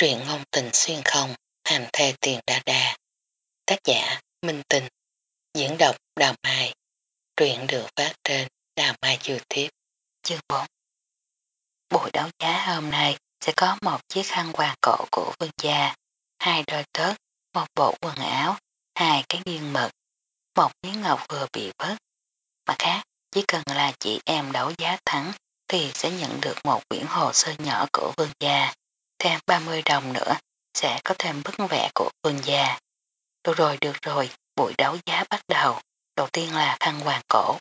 Truyện ngôn tình xuyên không, hành thê tiền đa đa. Tác giả Minh Tình. Diễn đọc Đào Mai. Truyện được phát trên Đào Mai YouTube. Chương 4 Buổi đấu giá hôm nay sẽ có một chiếc khăn quàng cổ của vương gia, hai đôi tớt, một bộ quần áo, hai cái nghiêng mực, một miếng ngọc vừa bị vớt. Mặt khác, chỉ cần là chị em đấu giá thắng thì sẽ nhận được một quyển hồ sơ nhỏ của vương gia thêm 30 đồng nữa sẽ có thêm bức vẽ của vương gia. Được rồi, được rồi, buổi đấu giá bắt đầu. Đầu tiên là khăn hoàng cổ.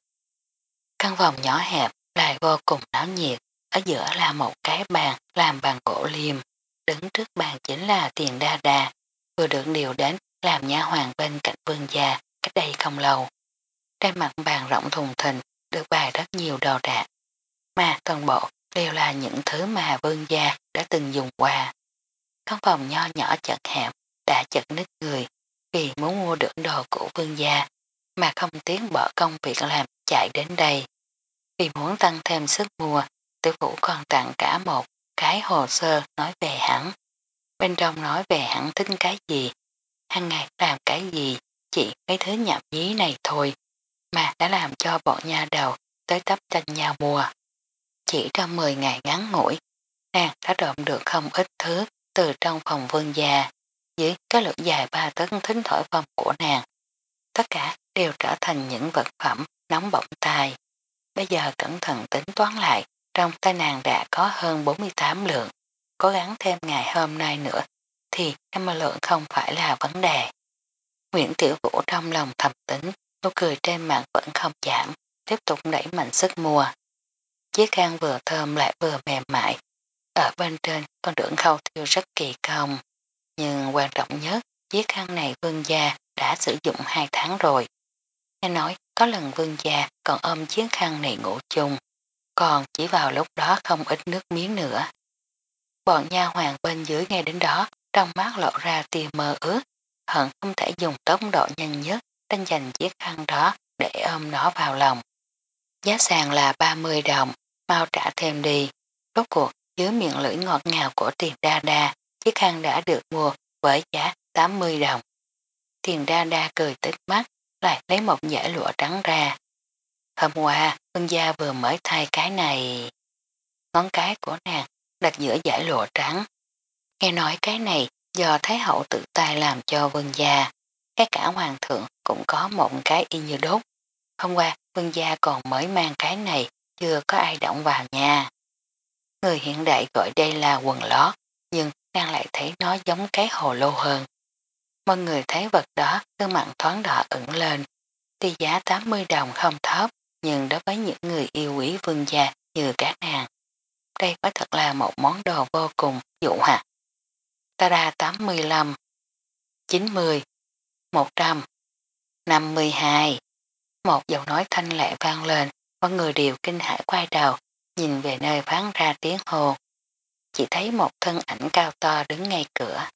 Căn phòng nhỏ hẹp lại vô cùng náo nhiệt. Ở giữa là một cái bàn làm bằng gỗ liềm. Đứng trước bàn chính là tiền đa đa. Vừa được điều đến làm nha hoàng bên cạnh vương gia cách đây không lâu. Trên mặt bàn rộng thùng thình được bày rất nhiều đồ đạc. Mà toàn bộ đều là những thứ mà vương gia đã từng dùng qua. Căn phòng nho nhỏ chật hẹp đã chật nít người vì muốn mua được đồ của vương gia mà không tiến bỏ công việc làm chạy đến đây. Vì muốn tăng thêm sức mua, tử vũ còn tặng cả một cái hồ sơ nói về hắn. Bên trong nói về hắn tính cái gì, hàng ngày làm cái gì, chỉ mấy thứ nhảm nhí này thôi, mà đã làm cho bọn nhà đầu tới tấp tranh nhau mua. Chỉ trong 10 ngày ngắn ngủi, nàng đã trộm được không ít thứ từ trong phòng vương gia, dưới cái lưỡi dài ba tấn thính thổi phong của nàng. Tất cả đều trở thành những vật phẩm nóng bỏng tai. Bây giờ cẩn thận tính toán lại, trong tay nàng đã có hơn 48 lượng. Cố gắng thêm ngày hôm nay nữa, thì em lượng không phải là vấn đề. Nguyễn Tiểu Vũ trong lòng thầm tính, nụ cười trên mặt vẫn không giảm, tiếp tục đẩy mạnh sức mua. Chiếc khăn vừa thơm lại vừa mềm mại. Ở bên trên con đường khâu thiêu rất kỳ công. Nhưng quan trọng nhất, chiếc khăn này vương gia đã sử dụng 2 tháng rồi. Nghe nói có lần vương gia còn ôm chiếc khăn này ngủ chung. Còn chỉ vào lúc đó không ít nước miếng nữa. Bọn nha hoàng bên dưới nghe đến đó, trong mắt lộ ra tia mơ ước, hận không thể dùng tốc độ nhanh nhất tranh giành chiếc khăn đó để ôm nó vào lòng. Giá sàn là 30 đồng, mau trả thêm đi. Rốt cuộc, dưới miệng lưỡi ngọt ngào của tiền đa đa, chiếc khăn đã được mua với giá 80 đồng. Tiền đa đa cười tích mắt, lại lấy một giải lụa trắng ra. Hôm qua, Vân Gia vừa mới thay cái này. Ngón cái của nàng đặt giữa giải lụa trắng. Nghe nói cái này do Thái Hậu tự tay làm cho vương Gia. Cái cả Hoàng thượng cũng có một cái y như đốt. Hôm qua, vương Gia còn mới mang cái này, chưa có ai động vào nhà. Người hiện đại gọi đây là quần lót, nhưng đang lại thấy nó giống cái hồ lô hơn. Mọi người thấy vật đó cơ mặn thoáng đỏ ửng lên. Tuy giá 80 đồng không thấp, nhưng đối với những người yêu quý vương gia như các nàng. Đây quả thật là một món đồ vô cùng dụ hạt. Tada 85, 90, 100, 52. Một giọng nói thanh lệ vang lên, mọi người đều kinh hãi quay đầu, nhìn về nơi phán ra tiếng hồ. Chỉ thấy một thân ảnh cao to đứng ngay cửa.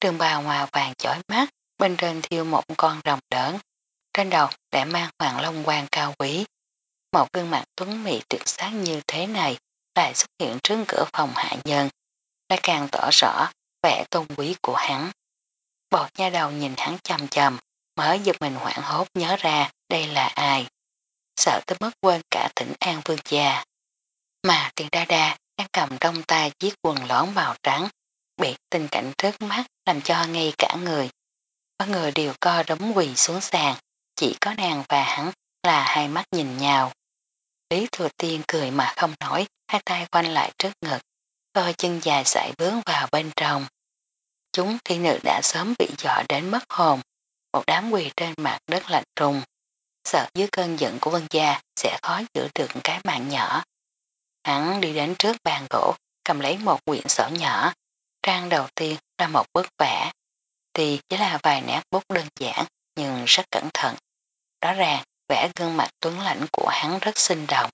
Trường bào hòa vàng chói mắt, bên trên thiêu một con rồng lớn. Trên đầu đã mang hoàng long quang cao quý. Một gương mặt tuấn mỹ tuyệt sát như thế này lại xuất hiện trước cửa phòng hạ nhân, lại càng tỏ rõ vẻ tôn quý của hắn. Bọt nha đầu nhìn hắn chầm chầm, mới giật mình hoảng hốt nhớ ra đây là ai. Sợ tới mất quên cả tỉnh An Vương Gia. Mà tiền đa đa đang cầm trong tay chiếc quần lõn màu trắng, bị tình cảnh trước mắt làm cho ngay cả người. Mọi người đều co đống quỳ xuống sàn, chỉ có nàng và hắn là hai mắt nhìn nhau. Lý Thừa Tiên cười mà không nổi, hai tay quanh lại trước ngực, co chân dài sải bướng vào bên trong. Chúng thi nữ đã sớm bị dọa đến mất hồn, một đám quỳ trên mặt đất lạnh trùng. Sợ dưới cơn giận của vân gia sẽ khó giữ được cái mạng nhỏ. Hắn đi đến trước bàn gỗ, cầm lấy một quyển sổ nhỏ. Trang đầu tiên là một bức vẽ. Thì chỉ là vài nét bút đơn giản, nhưng rất cẩn thận. Rõ ràng, vẽ gương mặt tuấn lãnh của hắn rất sinh động.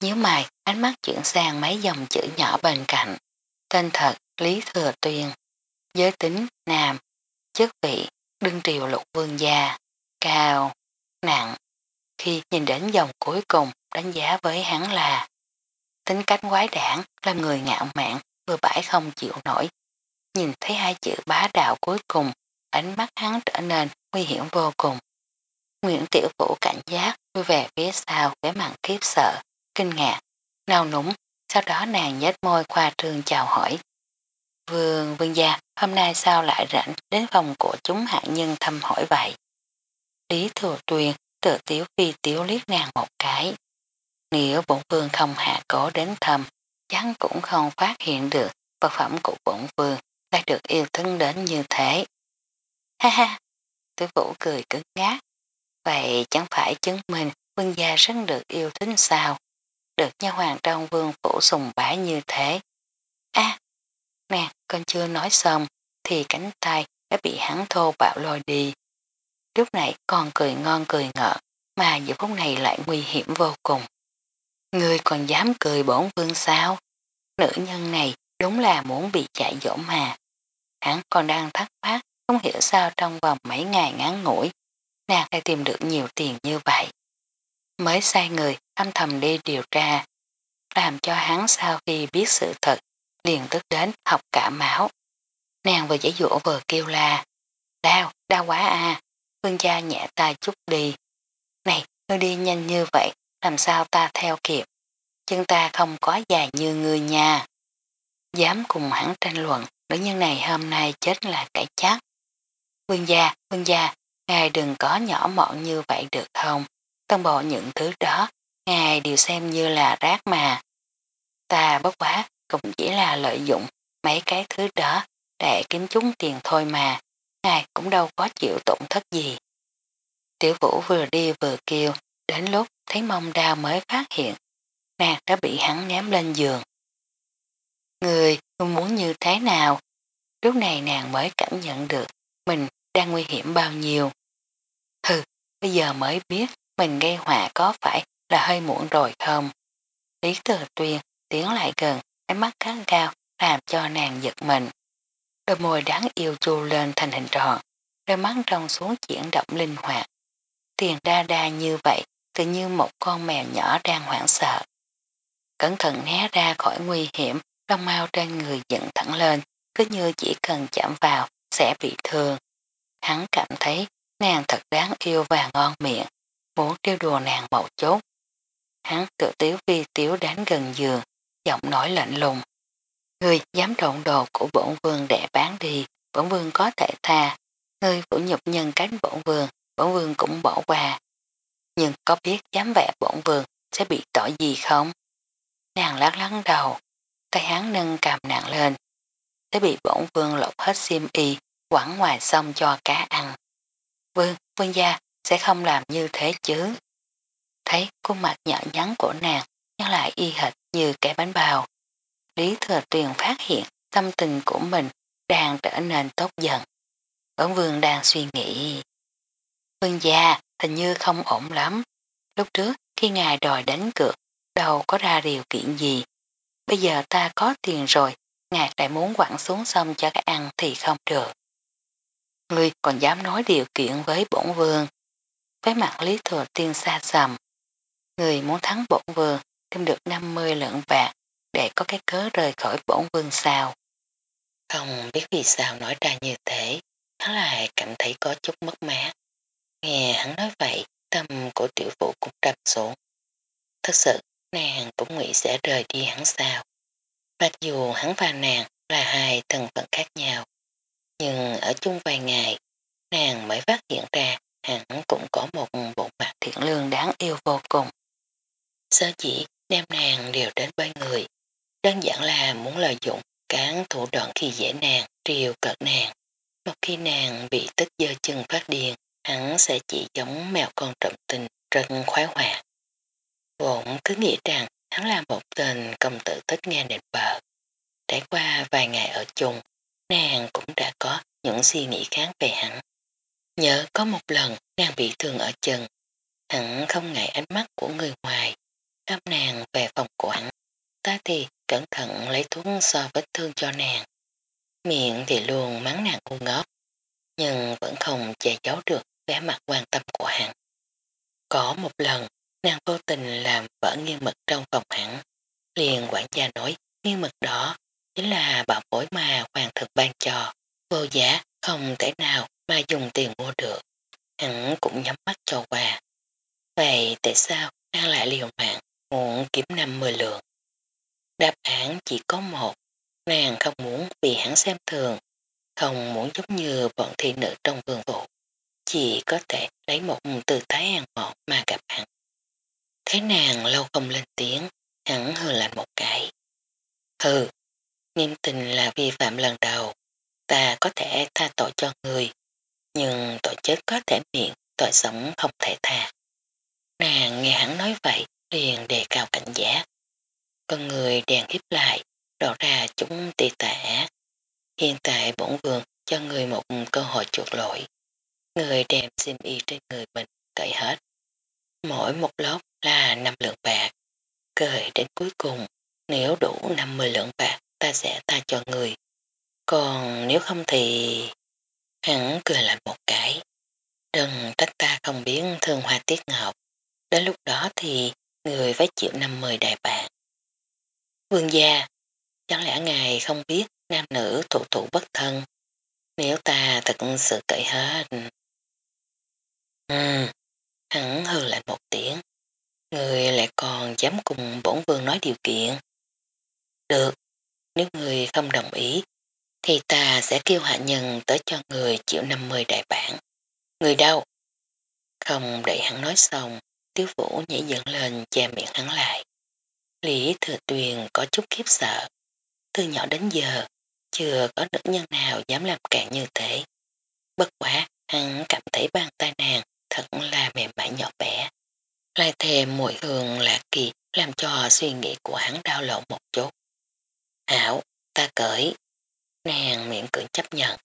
Nhớ mày, ánh mắt chuyển sang mấy dòng chữ nhỏ bên cạnh. Tên thật, Lý Thừa Tuyên. Giới tính, nam. Chức vị, đương triều lục vương gia. Cao, nặng. Khi nhìn đến dòng cuối cùng, đánh giá với hắn là tính cách quái đản, làm người ngạo mạn, vừa bãi không chịu nổi. nhìn thấy hai chữ bá đạo cuối cùng, ánh mắt hắn trở nên nguy hiểm vô cùng. Nguyễn Tiểu Vũ cảnh giác vui về phía sau vẻ mặt khiếp sợ, kinh ngạc, nao núng, sau đó nàng nhếch môi qua trường chào hỏi. Vương vương gia, hôm nay sao lại rảnh đến phòng của chúng hạ nhân thăm hỏi vậy? Lý thừa tuyền tự tiểu phi tiểu liếc nàng một cái. Nếu bổn vương không hạ cố đến thầm, chắc cũng không phát hiện được vật phẩm của bổn vương đã được yêu thương đến như thế. Ha ha, tử vũ cười cứng ngát. Vậy chẳng phải chứng minh vương gia rất được yêu thính sao? Được nha hoàng trong vương phủ sùng bái như thế. a nè, con chưa nói xong, thì cánh tay đã bị hắn thô bạo lôi đi. Lúc này còn cười ngon cười ngợ, mà giờ phút này lại nguy hiểm vô cùng. Người còn dám cười bổn vương sao? Nữ nhân này đúng là muốn bị chạy dỗ mà. Hắn còn đang thắc mắc, không hiểu sao trong vòng mấy ngày ngắn ngủi, nàng lại tìm được nhiều tiền như vậy. Mới sai người âm thầm đi điều tra, làm cho hắn sau khi biết sự thật, liền tức đến học cả máu. Nàng vừa giải dũa vừa kêu la, đau, đau quá à, Phương gia nhẹ tay chút đi. Này, ngươi đi nhanh như vậy, làm sao ta theo kịp? Chân ta không có dài như ngươi nha. Dám cùng hắn tranh luận, nữ nhân này hôm nay chết là cái chắc. Vương gia, vương gia, ngài đừng có nhỏ mọn như vậy được không? Toàn bộ những thứ đó, ngài đều xem như là rác mà. Ta bất quá cũng chỉ là lợi dụng mấy cái thứ đó để kiếm chúng tiền thôi mà, ngài cũng đâu có chịu tổn thất gì. Tiểu vũ vừa đi vừa kêu, đến lúc thấy mông đau mới phát hiện, nàng đã bị hắn ném lên giường. Người, muốn như thế nào? Lúc này nàng mới cảm nhận được mình đang nguy hiểm bao nhiêu. Hừ, bây giờ mới biết mình gây họa có phải là hơi muộn rồi không? Lý Từ Tuyên tiến lại gần, ánh mắt kháng cao làm cho nàng giật mình. Đôi môi đáng yêu chu lên thành hình tròn, đôi mắt trong xuống chuyển động linh hoạt. Tiền đa đa như vậy, tự như một con mèo nhỏ đang hoảng sợ. Cẩn thận né ra khỏi nguy hiểm, lông mau trên người dựng thẳng lên, cứ như chỉ cần chạm vào sẽ bị thương. Hắn cảm thấy nàng thật đáng yêu và ngon miệng, muốn trêu đùa nàng một chút. Hắn tự tiếu vi tiếu đến gần giường, giọng nói lạnh lùng. Người dám trộn đồ của bổn vương để bán đi, bổn vương có thể tha. Người vũ nhục nhân cánh bổn vương, bổn vương cũng bỏ qua. Nhưng có biết dám vẽ bổn vương sẽ bị tội gì không? Nàng lát lắng đầu, tay hắn nâng cầm nặng lên. Sẽ bị bổn vương lột hết xiêm y, quẳng ngoài sông cho cá ăn. Vương, vương gia sẽ không làm như thế chứ. Thấy khuôn mặt nhỏ nhắn của nàng nhưng lại y hệt như cái bánh bào. Lý thừa tuyền phát hiện tâm tình của mình đang trở nên tốt dần. Bổn vương đang suy nghĩ. Vương gia hình như không ổn lắm. Lúc trước khi ngài đòi đánh cược, đâu có ra điều kiện gì. Bây giờ ta có tiền rồi, ngài lại muốn quẳng xuống sông cho các ăn thì không được. Ngươi còn dám nói điều kiện với bổn vương. Với mặt lý thừa tiên xa xầm. Người muốn thắng bổn vương, thêm được 50 lượng bạc để có cái cớ rời khỏi bổn vương sao. Không biết vì sao nói ra như thế, hắn lại cảm thấy có chút mất mát. Nghe hắn nói vậy, tâm của tiểu phụ cũng đập xuống. Thật sự, nàng cũng nghĩ sẽ rời đi hắn sao. Mặc dù hắn và nàng là hai thân phận khác nhau, nhưng ở chung vài ngày, nàng mới phát hiện ra hắn cũng có một bộ mặt thiện lương đáng yêu vô cùng. Sơ chỉ đem nàng đều đến bên người, đơn giản là muốn lợi dụng cán thủ đoạn khi dễ nàng, triều cợt nàng. Một khi nàng bị tức dơ chân phát điên, hắn sẽ chỉ giống mèo con trộm tình, rất khoái hoạt. Vốn cứ nghĩ rằng hắn là một tên công tử thích nghe nền bờ. Trải qua vài ngày ở chung, nàng cũng đã có những suy nghĩ khác về hắn. Nhớ có một lần nàng bị thương ở chân, hắn không ngại ánh mắt của người ngoài, đâm nàng về phòng của hắn. Ta thì cẩn thận lấy thuốc so vết thương cho nàng. Miệng thì luôn mắng nàng ngu ngốc, nhưng vẫn không che giấu được vẻ mặt quan tâm của hắn. Có một lần, nàng vô tình làm vỡ nghiêng mực trong phòng hắn. Liền quản gia nói nghiêng mực đó chính là bảo bối mà hoàng thực ban cho, vô giá không thể nào mà dùng tiền mua được. Hắn cũng nhắm mắt cho qua. Vậy tại sao nàng lại liều mạng muốn kiếm 50 lượng? Đáp án chỉ có một, nàng không muốn bị hắn xem thường, không muốn giống như bọn thị nữ trong vườn vụ, chỉ có thể lấy một tư thái hàng mọn mà gặp hắn. Thấy nàng lâu không lên tiếng, hắn hừ lạnh một cái. Hừ, nghiêm tình là vi phạm lần đầu, ta có thể tha tội cho người, nhưng tội chết có thể miệng, tội sống không thể tha. Nàng nghe hắn nói vậy, liền đề cao cảnh giác. Con người đèn hiếp lại, đỏ ra chúng tì tả. Hiện tại bổn vườn cho người một cơ hội chuột lỗi. Người đem xin y trên người mình cởi hết. Mỗi một lót là 5 lượng bạc. Cởi đến cuối cùng, nếu đủ 50 lượng bạc ta sẽ ta cho người. Còn nếu không thì... Hắn cười lại một cái. Đừng trách ta không biến thương hoa tiết ngọc. Đến lúc đó thì người phải chịu 50 đại bạc. Vương gia, chẳng lẽ ngài không biết nam nữ thủ thủ bất thân? Nếu ta thật sự cậy hết... Ừ, hắn hư lại một tiếng. Người lại còn dám cùng bổn vương nói điều kiện. Được, nếu người không đồng ý, thì ta sẽ kêu hạ nhân tới cho người chịu 50 đại bản. Người đâu? Không đợi hắn nói xong, tiếu vũ nhảy dựng lên che miệng hắn lại. Lý thừa tuyền có chút khiếp sợ. Từ nhỏ đến giờ, chưa có nữ nhân nào dám làm cạn như thế. Bất quá, hắn cảm thấy bàn tay nàng thật là mềm mại nhỏ bé. Lại thêm mùi hương lạ kỳ làm cho suy nghĩ của hắn đau lộn một chút. Hảo, ta cởi. Nàng miệng cưỡng chấp nhận.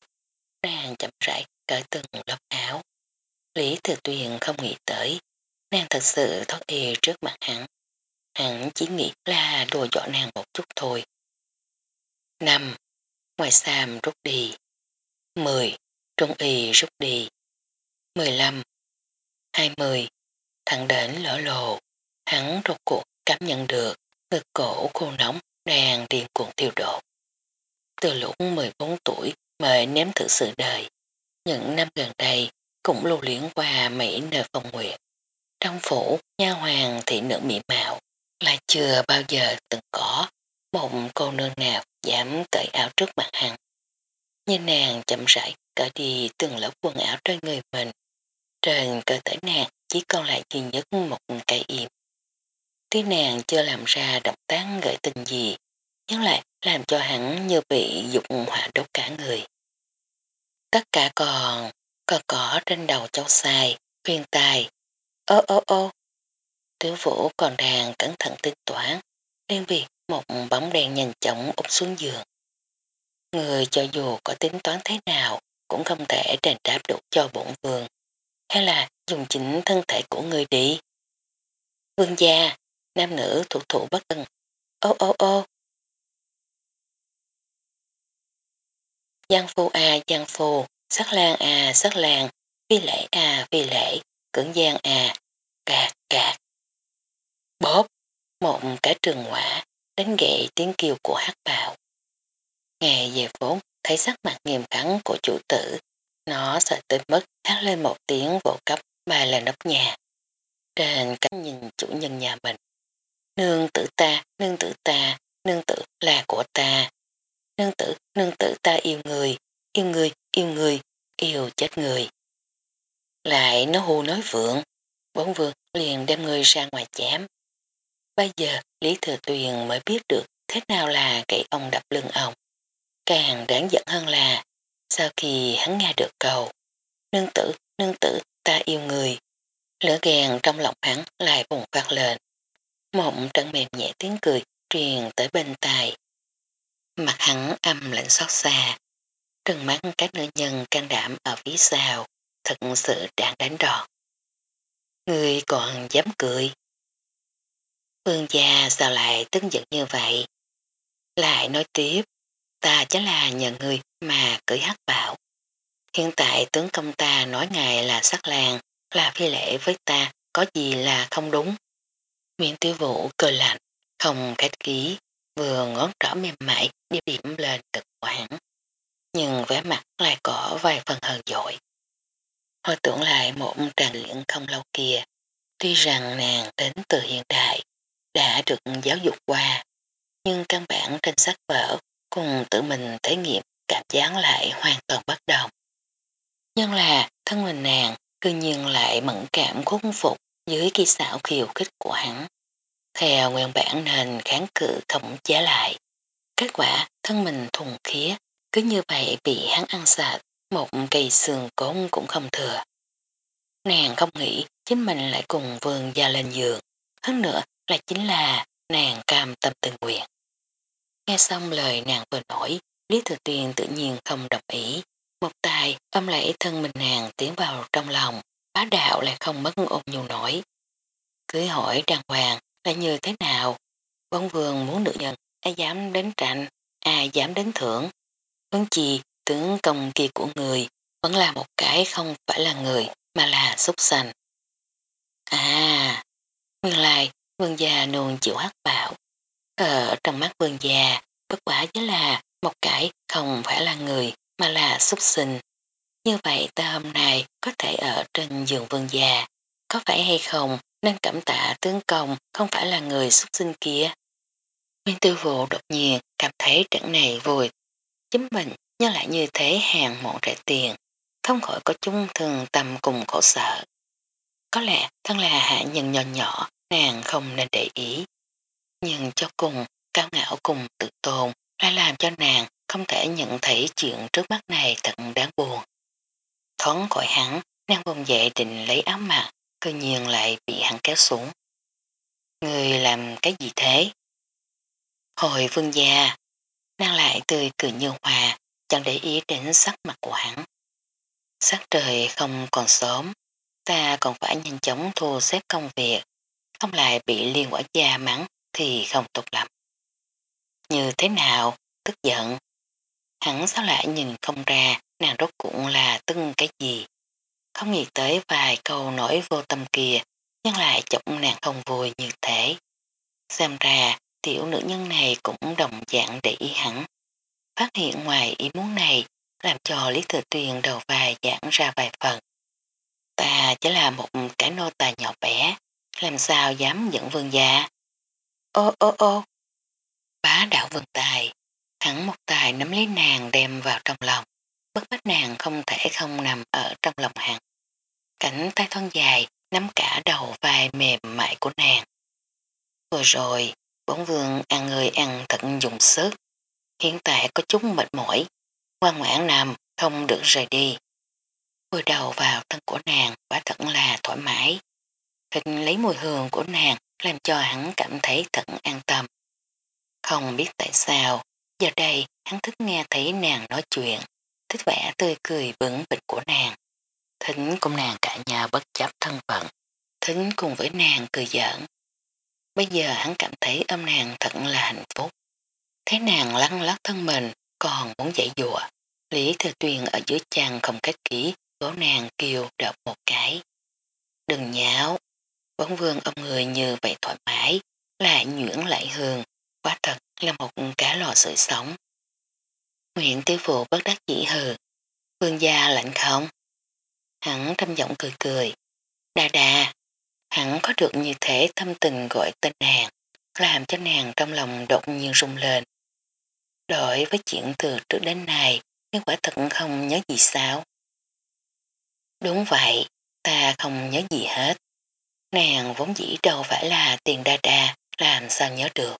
Nàng chậm rãi cởi từng lớp áo. Lý Thừa Tuyền không nghĩ tới. Nàng thật sự thoát y trước mặt hắn. Hắn chỉ nghĩ là đùa dọ nàng một chút thôi. Năm, Ngoài Sam rút đi. Mười, Trung y rút đi. Mười lăm, hai mươi, Thẳng đến lỡ lộ. Hắn rốt cuộc cảm nhận được ngực cổ cô nóng đang điên cuồng tiêu độ. Từ lúc 14 tuổi mới nếm thử sự đời. Những năm gần đây cũng lưu luyến qua mấy nơi phong nguyện. Trong phủ, nha hoàng thị nữ mỹ mạo là chưa bao giờ từng có một cô nương nào dám cởi áo trước mặt hắn. Như nàng chậm rãi cởi đi từng lớp quần áo trên người mình. Trên cơ thể nàng chỉ còn lại duy nhất một cây im. Tí nàng chưa làm ra động tác gợi tình gì, nhưng lại làm cho hắn như bị dục hỏa đốt cả người. Tất cả còn, còn có trên đầu cháu sai, khuyên tài. Ô ô ô, tiểu vũ còn đang cẩn thận tính toán, liên việc một bóng đèn nhanh chóng úp xuống giường. Người cho dù có tính toán thế nào cũng không thể đền đáp được cho bổn vương. Hay là dùng chính thân thể của người đi. Vương gia, nam nữ thủ thủ bất ân. Ô ô ô. Giang phu à giang phu, sắc lan à sắc lan, phi lễ à phi lễ, cưỡng giang a cạc cạc. Bóp, một cái trường quả, đánh gậy tiếng kêu của hát bạo. Ngày về vốn, thấy sắc mặt nghiêm khắn của chủ tử, nó sợ tới mất hát lên một tiếng vỗ cấp ba là nóc nhà. Trên cánh nhìn chủ nhân nhà mình. Nương tử ta, nương tử ta, nương tử là của ta. Nương tử, nương tử ta yêu người, yêu người, yêu người, yêu chết người. Lại nó hù nói vượng, bốn vượng liền đem người ra ngoài chém. Bây giờ Lý Thừa Tuyền mới biết được thế nào là gậy ông đập lưng ông. Càng đáng giận hơn là sau khi hắn nghe được cầu Nương tử, nương tử, ta yêu người. Lửa gàng trong lòng hắn lại bùng phát lên. Mộng trận mềm nhẹ tiếng cười truyền tới bên tai. Mặt hắn âm lạnh xót xa. Trừng mắt các nữ nhân can đảm ở phía sau, thật sự đang đánh đòn. Người còn dám cười. Phương gia sao lại tức giận như vậy? Lại nói tiếp, ta chính là nhờ người mà cưỡi hắc bảo. Hiện tại tướng công ta nói ngài là sắc làng, là phi lễ với ta, có gì là không đúng. Miệng tiêu vũ cười lạnh, không khách ký, vừa ngón trỏ mềm mại điểm điểm lên cực quảng. nhưng vẻ mặt lại có vài phần hờn dội. Hồi tưởng lại một tràng luyện không lâu kia, tuy rằng nàng đến từ hiện đại, đã được giáo dục qua, nhưng căn bản trên sách vở cùng tự mình thể nghiệm cảm giác lại hoàn toàn bất đồng. Nhưng là thân mình nàng cư nhiên lại mẫn cảm khúc phục dưới kỳ xảo khiều khích của hắn. Theo nguyên bản nền kháng cự khổng chế lại. Kết quả thân mình thùng khía cứ như vậy bị hắn ăn sạch một cây xương cốn cũng không thừa. Nàng không nghĩ chính mình lại cùng vườn ra lên giường. Hơn nữa là chính là nàng cam tâm tình nguyện. Nghe xong lời nàng vừa nổi, Lý Thừa Tuyên tự nhiên không đồng ý. Một tài âm lấy thân mình nàng tiến vào trong lòng, bá đạo lại không mất ôm nhu nổi. Cưới hỏi đàng hoàng là như thế nào? Vân vườn muốn nữ nhân, ai dám đến tranh, ai dám đến thưởng. Vấn chi tướng công kia của người vẫn là một cái không phải là người mà là xúc sành. À, nguyên lai vương gia nôn chịu hắc bảo. Ở ờ, trong mắt vương gia, bất quả chính là một cái không phải là người mà là xuất sinh. Như vậy ta hôm nay có thể ở trên giường vương gia, có phải hay không nên cảm tạ tướng công không phải là người xuất sinh kia. Nguyên tư vụ đột nhiên cảm thấy trận này vui. Chính mình nhưng lại như thế hàng mọn rẻ tiền, không khỏi có chung thường tâm cùng khổ sở. Có lẽ thân là hạ nhân nhỏ nhỏ, nàng không nên để ý. Nhưng cho cùng, cao ngạo cùng tự tôn lại làm cho nàng không thể nhận thấy chuyện trước mắt này thật đáng buồn. Thoáng khỏi hắn, nàng vùng dậy định lấy áo mặt, cơ nhiên lại bị hắn kéo xuống. Người làm cái gì thế? Hồi vương gia, nàng lại tươi cười như hòa, chẳng để ý đến sắc mặt của hắn. Sắc trời không còn sớm, ta còn phải nhanh chóng thu xếp công việc, không lại bị liên quả gia mắng thì không tốt lắm. Như thế nào, tức giận. Hắn sao lại nhìn không ra nàng rốt cũng là tưng cái gì. Không nghĩ tới vài câu nổi vô tâm kia, nhưng lại chọc nàng không vui như thế. Xem ra, tiểu nữ nhân này cũng đồng dạng để ý hắn. Phát hiện ngoài ý muốn này, làm cho Lý Thừa Tuyền đầu vai giãn ra vài phần. Ta chỉ là một cái nô tài nhỏ bé, làm sao dám dẫn vương gia. Ô ô ô, bá đạo vương tài, hắn một tài nắm lấy nàng đem vào trong lòng, bất bách nàng không thể không nằm ở trong lòng hắn. Cảnh tay thân dài nắm cả đầu vai mềm mại của nàng. Vừa rồi, bóng vương ăn người ăn thật dùng sức. Hiện tại có chút mệt mỏi, ngoan ngoãn nằm, không được rời đi. Vừa đầu vào thân của nàng quả thật là thoải mái. Thịt lấy mùi hương của nàng làm cho hắn cảm thấy thật an tâm. Không biết tại sao, giờ đây hắn thích nghe thấy nàng nói chuyện, thích vẻ tươi cười vững bịch của nàng. Thính cùng nàng cả nhà bất chấp thân phận, thính cùng với nàng cười giỡn. Bây giờ hắn cảm thấy ôm nàng thật là hạnh phúc. Thấy nàng lăn lắc thân mình, còn muốn dậy dụa. Lý Thừa Tuyền ở dưới chàng không cách kỹ, gõ nàng kêu đập một cái. Đừng nháo, bóng vương ông người như vậy thoải mái, lại nhuyễn lại hương, quá thật là một cá lò sưởi sống. Nguyện tiêu phụ bất đắc dĩ hừ, vương gia lạnh không? Hắn thâm giọng cười cười. Đà đà, hắn có được như thế thâm tình gọi tên nàng, làm cho nàng trong lòng đột nhiên rung lên. Đối với chuyện từ trước đến nay, nhưng quả thật không nhớ gì sao. Đúng vậy, ta không nhớ gì hết. Nàng vốn dĩ đâu phải là tiền đa đa, làm sao nhớ được.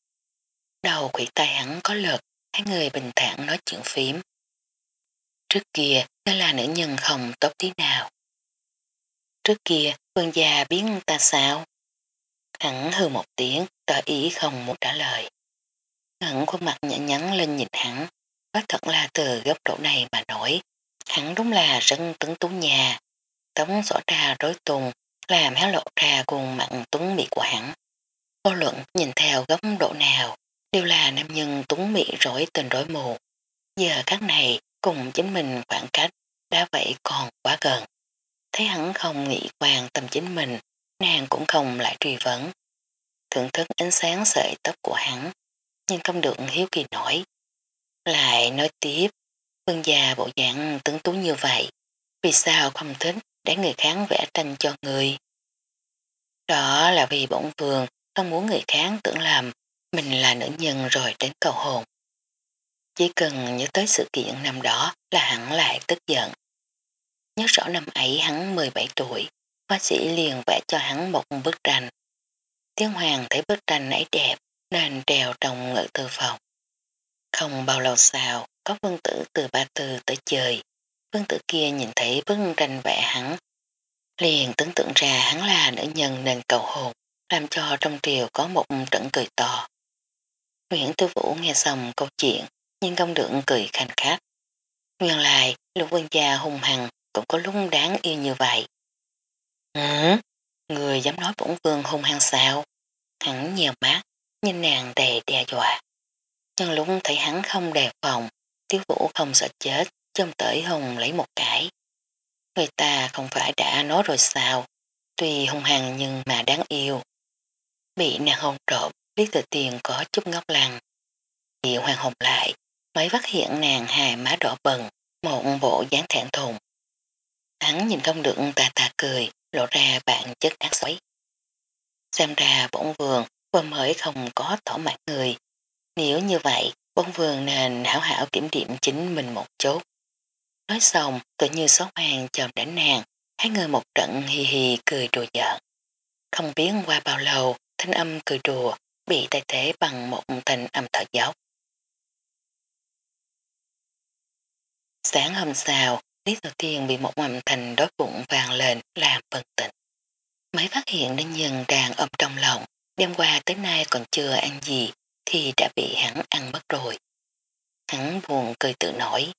Đầu quỷ tay hắn có lực, hai người bình thản nói chuyện phím. Trước kia, nó là nữ nhân không tốt tí nào. Trước kia, vương gia biến ta sao? Hắn hư một tiếng, tỏ ý không muốn trả lời. Hắn khuôn mặt nhã nhắn lên nhìn hắn, quá thật là từ góc độ này mà nổi. Hắn đúng là rất tấn tú nhà, tống rõ ra rối tùng, làm héo lộ ra cùng mặn tuấn mỹ của hắn. Vô luận nhìn theo góc độ nào, đều là nam nhân tuấn mỹ rối tình rối mù. Giờ các này cùng chính mình khoảng cách, đã vậy còn quá gần. Thấy hắn không nghĩ quan tâm chính mình, nàng cũng không lại truy vấn. Thưởng thức ánh sáng sợi tóc của hắn, nhưng không được hiếu kỳ nổi. Lại nói tiếp, vương già bộ dạng tướng tú như vậy, vì sao không thích để người khác vẽ tranh cho người. Đó là vì bổn vườn không muốn người khác tưởng làm mình là nữ nhân rồi đến cầu hồn. Chỉ cần nhớ tới sự kiện năm đó là hắn lại tức giận. Nhớ rõ năm ấy hắn 17 tuổi, bác sĩ liền vẽ cho hắn một bức tranh. Tiếng Hoàng thấy bức tranh ấy đẹp nên trèo trong ngự thư phòng. Không bao lâu sau, có vương tử từ ba tư tới chơi. Vương tử kia nhìn thấy bức tranh vẽ hắn. Liền tưởng tượng ra hắn là nữ nhân nên cầu hồn, làm cho trong triều có một trận cười to. Nguyễn Tư Vũ nghe xong câu chuyện, nhưng không được cười khanh khách. Nguyên lại, lục vương gia hung hăng cũng có lúc đáng yêu như vậy. Ừ, người dám nói bổn vương hung hăng sao? Hắn nhiều mắt, nhìn nàng đầy đe dọa. Nhưng lúc thấy hắn không đề phòng, tiếu vũ không sợ chết, chôm tới hùng lấy một cái. Người ta không phải đã nói rồi sao, tuy hung hăng nhưng mà đáng yêu. Bị nàng hôn trộm, Lý tự tiền có chút ngốc lăng. Bị hoàng hồng lại, mới phát hiện nàng hài má đỏ bần, một bộ dáng thẹn thùng. Hắn nhìn không được tà tà cười, lộ ra bạn chất ác xoáy. Xem ra bổn vườn vừa mới không có tỏ mặt người. Nếu như vậy, bổn vườn nên hảo hảo kiểm điểm chính mình một chút. Nói xong, tự như xót hoàng chồng đánh nàng, hai người một trận hì hì cười đùa giỡn. Không biết qua bao lâu, thanh âm cười đùa bị thay thế bằng một thanh âm thở dốc. Sáng hôm sau, Lý đầu Tiên bị một âm thanh đói bụng vàng lên làm bần tịnh. Mới phát hiện đến nhân đang ôm trong lòng, đêm qua tới nay còn chưa ăn gì thì đã bị hắn ăn mất rồi. Hắn buồn cười tự nổi.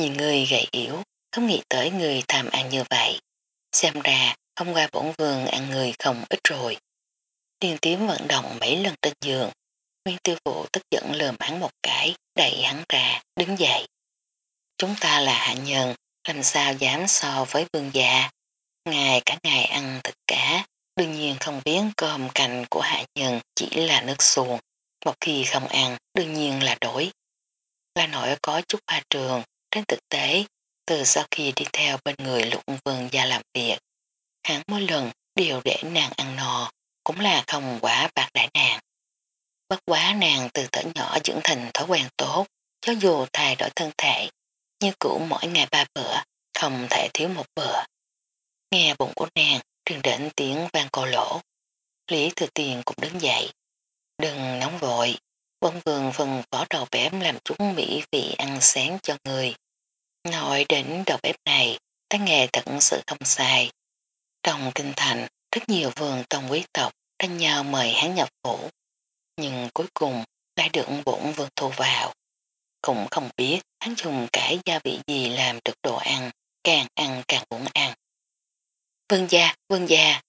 Nhìn người gầy yếu, không nghĩ tới người tham ăn như vậy. Xem ra, hôm qua bổn vườn ăn người không ít rồi. Liên tím vận động mấy lần trên giường. Nguyên tiêu vụ tức giận lườm hắn một cái, đẩy hắn ra, đứng dậy. Chúng ta là hạ nhân, làm sao dám so với vương gia. Ngài cả ngày ăn thịt cá, đương nhiên không biết cơm cành của hạ nhân chỉ là nước xuồng. Một khi không ăn, đương nhiên là đổi. La nội có chút hoa trường, trên thực tế, từ sau khi đi theo bên người lục vườn gia làm việc, hắn mỗi lần đều để nàng ăn no, cũng là không quả bạc đại nàng. Bất quá nàng từ thở nhỏ dưỡng thành thói quen tốt, cho dù thay đổi thân thể, như cũ mỗi ngày ba bữa, không thể thiếu một bữa. Nghe bụng của nàng truyền đến tiếng vang cầu lỗ. Lý Thừa Tiền cũng đứng dậy. Đừng nóng vội, bông vườn phần vỏ đầu bém làm chúng mỹ vị ăn sáng cho người. Nội đến đầu bếp này, tay nghề thật sự không sai. Trong kinh thành, rất nhiều vườn tông quý tộc tranh nhau mời hắn nhập phủ. Nhưng cuối cùng lại được bổn vương thu vào. Cũng không biết hắn dùng cái gia vị gì làm được đồ ăn, càng ăn càng muốn ăn. Vương gia, vương gia.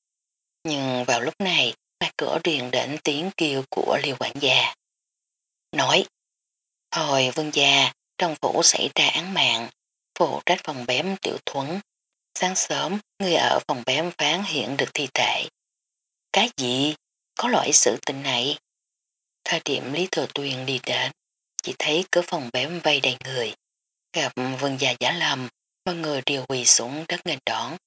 Nhưng vào lúc này, mặt cửa điền đến tiếng kêu của liều quản gia. Nói, "Hồi vương gia, trong phủ xảy ra án mạng, phụ trách phòng bém tiểu thuấn. Sáng sớm, người ở phòng bém phán hiện được thi thể. Cái gì? Có loại sự tình này? Thời điểm Lý Thừa Tuyền đi đến, chỉ thấy cửa phòng bém vây đầy người. Gặp vương gia giả lầm, mọi người đều quỳ xuống đất nghênh đón.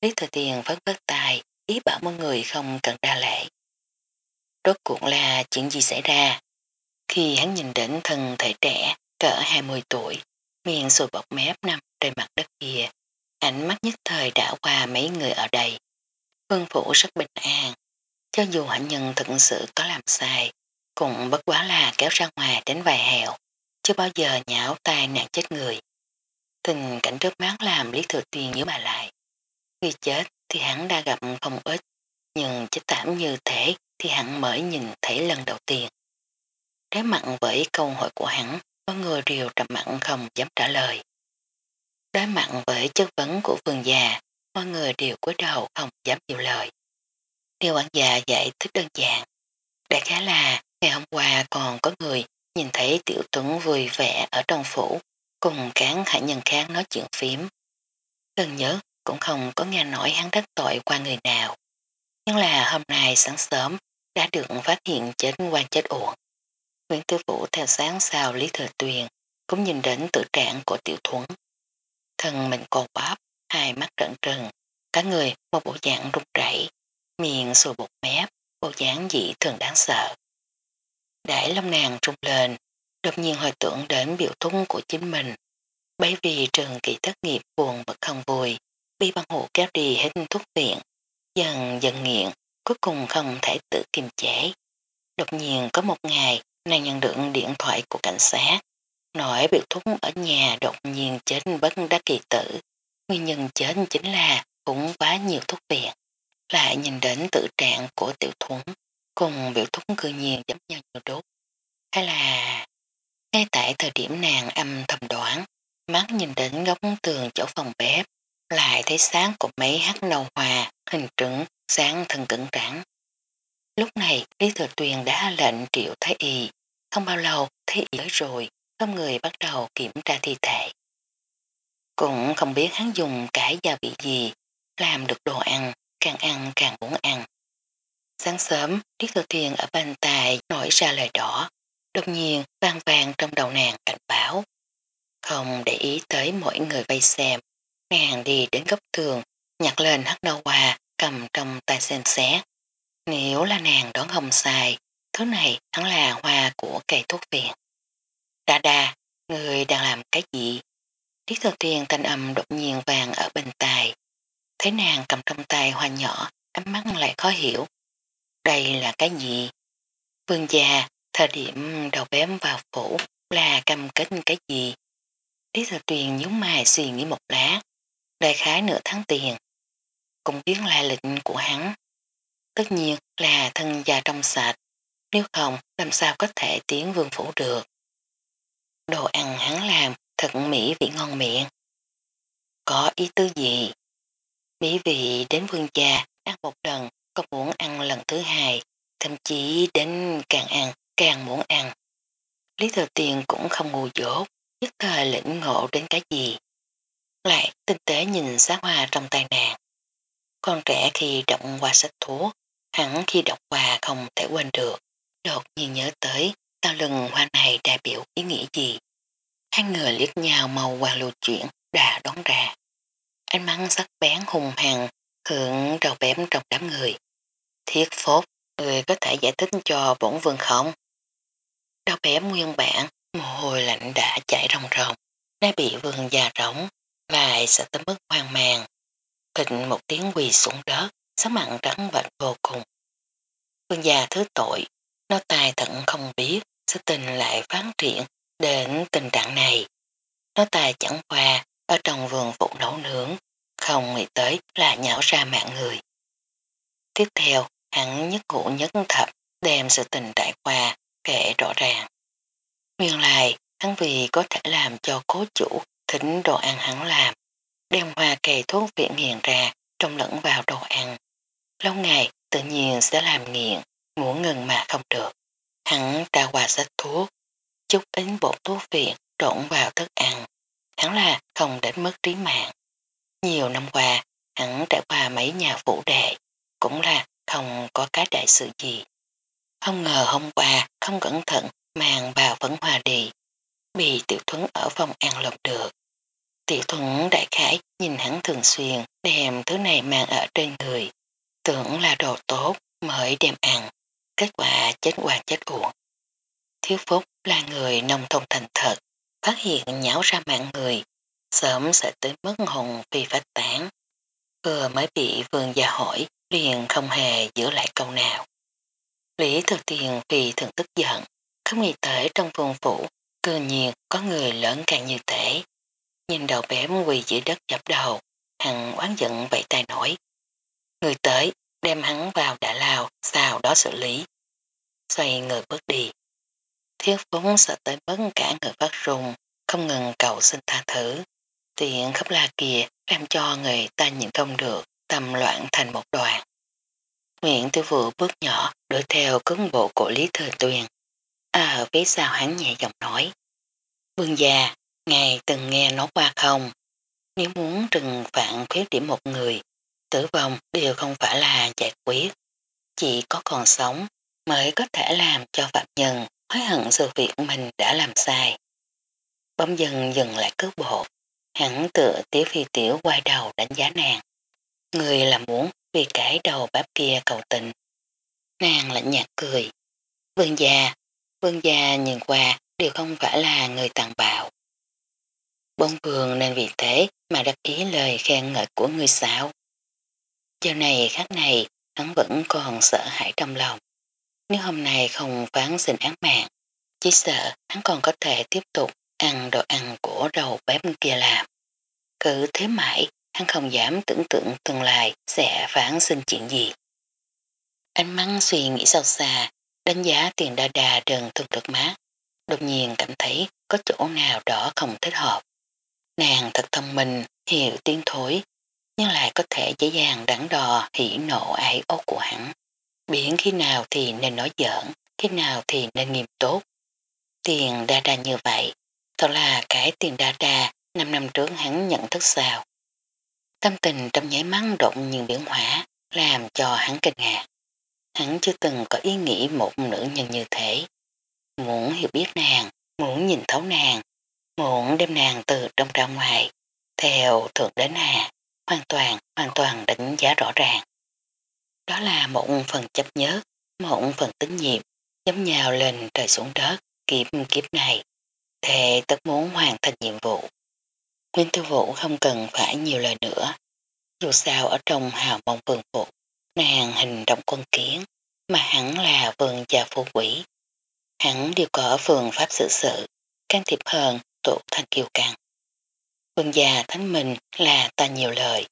Lý Thừa Tiền vất vất tài, ý bảo mọi người không cần đa lễ. Rốt cuộc là chuyện gì xảy ra? Khi hắn nhìn đến thân thể trẻ, cỡ 20 tuổi, miệng sùi bọt mép nằm trên mặt đất kia, ánh mắt nhất thời đã qua mấy người ở đây. phương phủ rất bình an, cho dù hạnh nhân thực sự có làm sai, cũng bất quá là kéo ra ngoài đến vài hẹo, chưa bao giờ nhảo tai nạn chết người. Tình cảnh trước mắt làm Lý Thừa Tuyên nhớ bà lại. Khi chết thì hắn đã gặp không ít, nhưng chết tạm như thế thì hắn mới nhìn thấy lần đầu tiên. Trái mặn với câu hỏi của hắn, có người đều trầm mặn không dám trả lời. Đối mặn với chất vấn của vườn già, mọi người đều cúi đầu không dám nhiều lời. Điều quản gia giải thích đơn giản. Đại khá là ngày hôm qua còn có người nhìn thấy tiểu tuấn vui vẻ ở trong phủ cùng cán hạ nhân khác nói chuyện phím. Gần nhớ cũng không có nghe nổi hắn đắc tội qua người nào. Nhưng là hôm nay sáng sớm đã được phát hiện chết qua chết uổng. Nguyễn Tư Vũ theo sáng sau Lý Thừa Tuyền cũng nhìn đến tự trạng của tiểu Thuấn, Thân mình cột bóp, hai mắt trận trừng, cả người một bộ dạng rụt rảy, miệng sùi bột mép, bộ dạng dị thường đáng sợ. Đãi lâm nàng trung lên, đột nhiên hồi tưởng đến biểu thúng của chính mình. Bởi vì trường kỳ thất nghiệp buồn bật không vui, bị băng hộ kéo đi hết thuốc viện, dần dần nghiện, cuối cùng không thể tự kiềm chế. Đột nhiên có một ngày, nàng nhận được điện thoại của cảnh sát, nói biểu thúc ở nhà đột nhiên chết bất đắc kỳ tử. Nguyên nhân chết chính là cũng quá nhiều thuốc viện, lại nhìn đến tự trạng của tiểu thuấn, cùng biểu thúc cư nhiên giống nhau nhiều đốt. Hay là... Ngay tại thời điểm nàng âm thầm đoán, mắt nhìn đến góc tường chỗ phòng bếp, lại thấy sáng của mấy hắc nâu hòa, hình trứng, sáng thân cứng trắng. Lúc này Lý Thừa Tuyền đã lệnh triệu Thái Y, không bao lâu Thái Y tới rồi, có người bắt đầu kiểm tra thi thể. Cũng không biết hắn dùng cái gia vị gì, làm được đồ ăn, càng ăn càng muốn ăn. Sáng sớm, Lý Thừa Tuyền ở bên tài nổi ra lời đỏ, đột nhiên vang vang trong đầu nàng cảnh báo. Không để ý tới mỗi người vây xem, nàng đi đến góc tường, nhặt lên hắc nâu hoa cầm trong tay xem xét. Nếu là nàng đón hồng xài thứ này hắn là hoa của cây thuốc viện. đà đà người đang làm cái gì? Tiết thừa tiên thanh âm đột nhiên vàng ở bên tài Thấy nàng cầm trong tay hoa nhỏ, ánh mắt lại khó hiểu. Đây là cái gì? Vương gia, thời điểm đầu bém vào phủ là cầm kết cái gì? Tiết thừa tiên nhúng mài suy nghĩ một lát Đại khái nửa tháng tiền. Cũng biết lai lịch của hắn. Tất nhiên là thân già trong sạch, nếu không làm sao có thể tiến vương phủ được. Đồ ăn hắn làm thật mỹ vị ngon miệng. Có ý tứ gì? Mỹ vị đến vương gia ăn một lần có muốn ăn lần thứ hai, thậm chí đến càng ăn càng muốn ăn. Lý Thừa Tiền cũng không ngu dốt, nhất thời lĩnh ngộ đến cái gì. Lại tinh tế nhìn sát hoa trong tay nàng. Con trẻ khi động qua sách thuốc, Hắn khi đọc qua không thể quên được, đột nhiên nhớ tới tao lưng hoa này đại biểu ý nghĩa gì. Hai người liếc nhau màu qua lưu chuyển đã đón ra. Ánh mắng sắc bén hùng hằng hưởng đầu bém trong đám người. Thiết phốt, người có thể giải thích cho bổn vương không? Đầu bém nguyên bản, mồ hôi lạnh đã chảy ròng ròng, đã bị vương già rỗng, lại sẽ tới mức hoang mang. Thịnh một tiếng quỳ xuống đất, sắc mặn trắng bệnh vô cùng. Vương gia thứ tội, nó tài thận không biết sự tình lại phát triển đến tình trạng này. Nó tài chẳng qua ở trong vườn phụ nấu nướng, không nghĩ tới là nhảo ra mạng người. Tiếp theo, hắn nhất ngũ nhất thập đem sự tình trải qua kể rõ ràng. Nguyên lại, hắn vì có thể làm cho cố chủ thỉnh đồ ăn hắn làm, đem hoa cây thuốc viện hiện ra trong lẫn vào đồ ăn. Lâu ngày tự nhiên sẽ làm nghiện, muốn ngừng mà không được. Hắn tra quà sách thuốc, chút ít bột thuốc viện trộn vào thức ăn. Hắn là không đến mất trí mạng. Nhiều năm qua, hắn trải qua mấy nhà phụ đệ, cũng là không có cái đại sự gì. Không ngờ hôm qua không cẩn thận màng vào vẫn hòa đi, bị tiểu thuấn ở phòng ăn lột được. Tiểu thuận đại khái nhìn hắn thường xuyên đem thứ này mang ở trên người, tưởng là đồ tốt mới đem ăn, kết quả chết hoàng chết uổng. Thiếu phúc là người nông thông thành thật, phát hiện nháo ra mạng người, sớm sẽ tới mất hồn vì phát tán. Vừa mới bị vương gia hỏi, liền không hề giữ lại câu nào. Lý thừa tiền vì thường tức giận, không nghĩ tới trong vùng phủ, cư nhiên có người lớn càng như thế. Nhìn đầu bé quỳ dưới đất dập đầu, hằng oán giận vậy tài nổi. Người tới, đem hắn vào đã lao, sau đó xử lý. Xoay người bước đi. Thiết vốn sợ tới bất cả người phát rùng, không ngừng cầu xin tha thử. Tiện khắp la kìa làm cho người ta nhìn không được, tầm loạn thành một đoàn. Nguyện tư vừa bước nhỏ đuổi theo cứng bộ của Lý Thừa Tuyền. À ở phía sau hắn nhẹ giọng nói. Vương già, ngài từng nghe nói qua không? Nếu muốn trừng phạt khuyết điểm một người, tử vong đều không phải là giải quyết. Chỉ có còn sống mới có thể làm cho phạm nhân hối hận sự việc mình đã làm sai. bỗng dần dừng lại cước bộ, hắn tựa tiểu phi tiểu quay đầu đánh giá nàng. Người làm muốn vì cái đầu bắp kia cầu tình. Nàng lạnh nhạt cười. Vương gia, vương gia nhìn qua đều không phải là người tàn bạo. Bông vườn nên vì thế mà đắc ý lời khen ngợi của người sao. Giờ này khác này hắn vẫn còn sợ hãi trong lòng. Nếu hôm nay không phán xin án mạng, chỉ sợ hắn còn có thể tiếp tục ăn đồ ăn của đầu bếp kia làm. Cứ thế mãi, hắn không dám tưởng tượng tương lai sẽ phán xin chuyện gì. Anh mắt suy nghĩ sâu xa, đánh giá tiền đa đà đừng thường được mát. Đột nhiên cảm thấy có chỗ nào đó không thích hợp. Nàng thật thông minh, hiểu tiếng thối, nhưng lại có thể dễ dàng đắn đo hỉ nộ ái ố của hắn. Biển khi nào thì nên nói giỡn, khi nào thì nên nghiêm tốt. Tiền đa đa như vậy, thật là cái tiền đa đa năm năm trước hắn nhận thức sao. Tâm tình trong nháy mắt động như biển hỏa, làm cho hắn kinh ngạc. Hắn chưa từng có ý nghĩ một nữ nhân như thế. Muốn hiểu biết nàng, muốn nhìn thấu nàng, muốn đem nàng từ trong ra ngoài, theo thượng đến hạ, hoàn toàn, hoàn toàn đánh giá rõ ràng. Đó là một phần chấp nhớ, một phần tính nhiệm, giống nhào lên trời xuống đất, kiếp kiếp này. Thề tất muốn hoàn thành nhiệm vụ. Nguyên tư vũ không cần phải nhiều lời nữa. Dù sao ở trong hào mong vườn phục, nàng hình động quân kiến, mà hẳn là vườn già phú quỷ. Hắn đều có phường pháp sự sự, can thiệp hơn tụ thành kiều căng. Vườn già thánh mình là ta nhiều lời.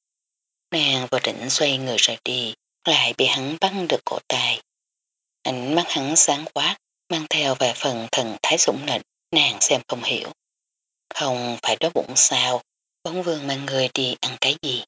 Nàng vừa định xoay người rời đi, lại bị hắn bắt được cổ tay. Ánh mắt hắn sáng quát, mang theo vài phần thần thái sủng nịch, nàng xem không hiểu. Không phải đói bụng sao, bóng vương mang người đi ăn cái gì.